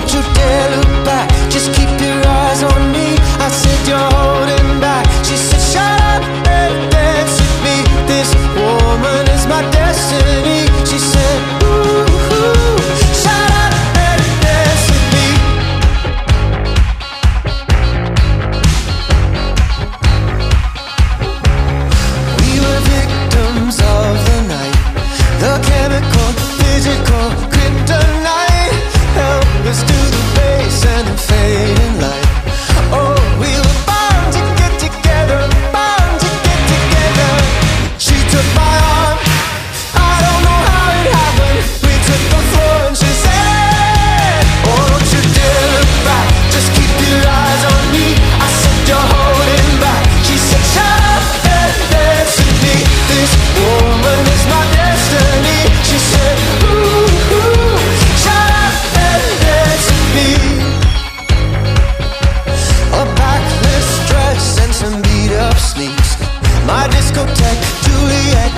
Don't you dare look discotheque, Juliet.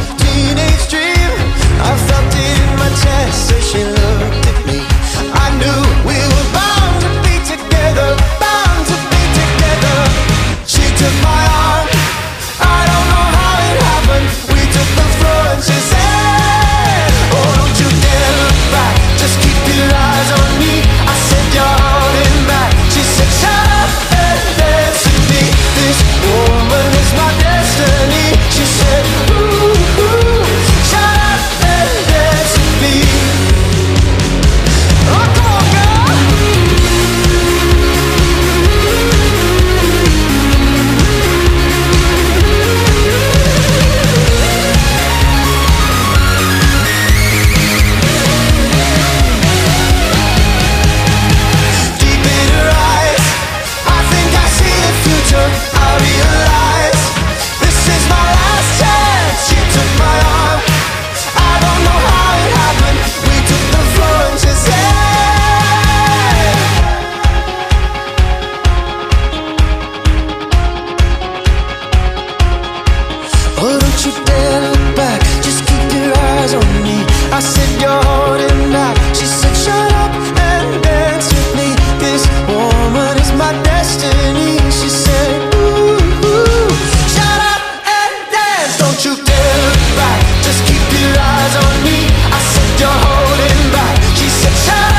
holding back. She said,